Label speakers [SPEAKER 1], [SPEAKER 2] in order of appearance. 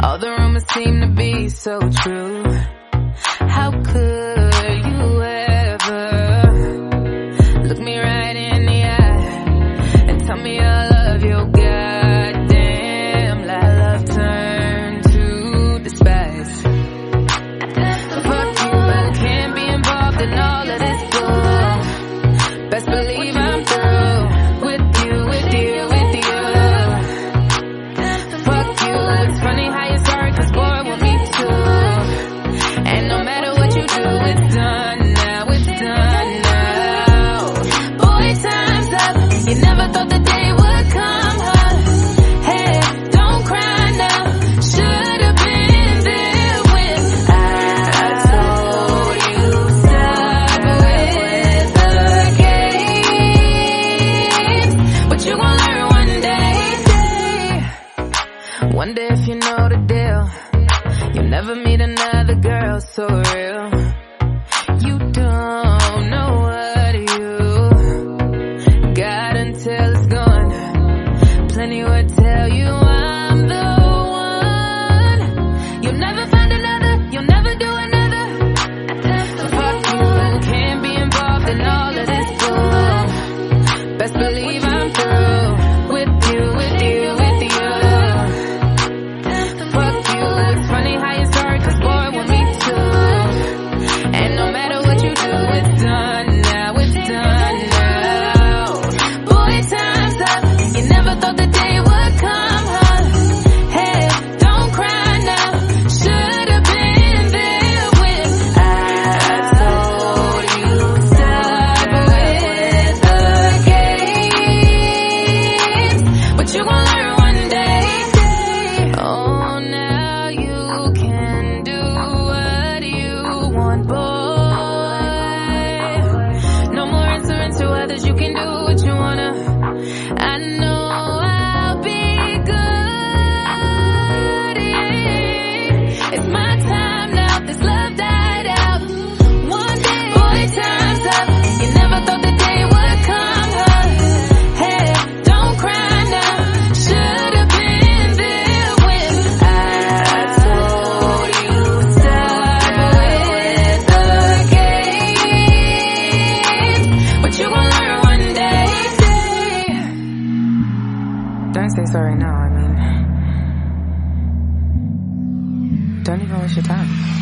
[SPEAKER 1] All the rumors seem to be so true. How could you ever look me right in the eye and tell me I love your goddamn lie? Love turned to despise. Fuck you, I can't be involved in all of this bull. Best believe. Never meet another girl so real. You don't know what you got until it's gone. Plenty would tell you I'm the one. You'll never find another, you'll never do another. Fuck you, can't be involved in all of this fool. Best believe I'm through with you, with you, with you. Fuck you, it's funny how you I know Don't say sorry now, I mean. Don't even waste your time.